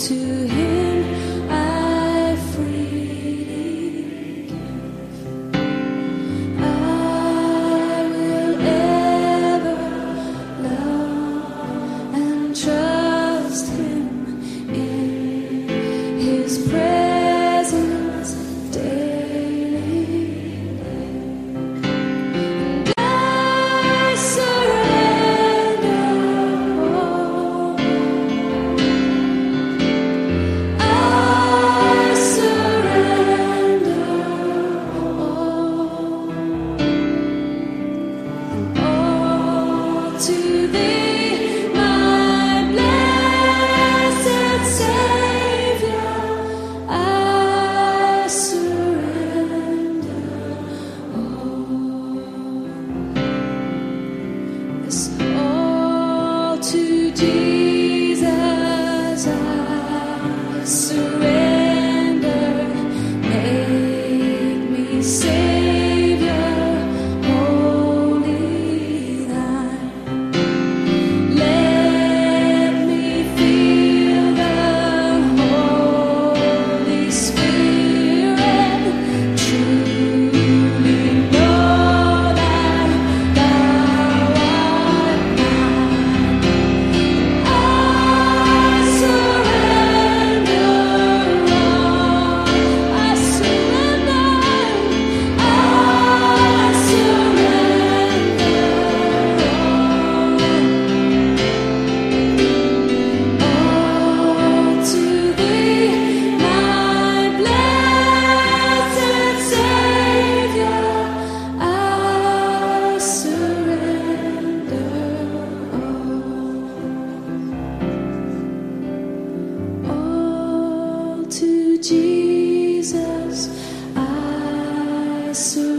to him. Jesus.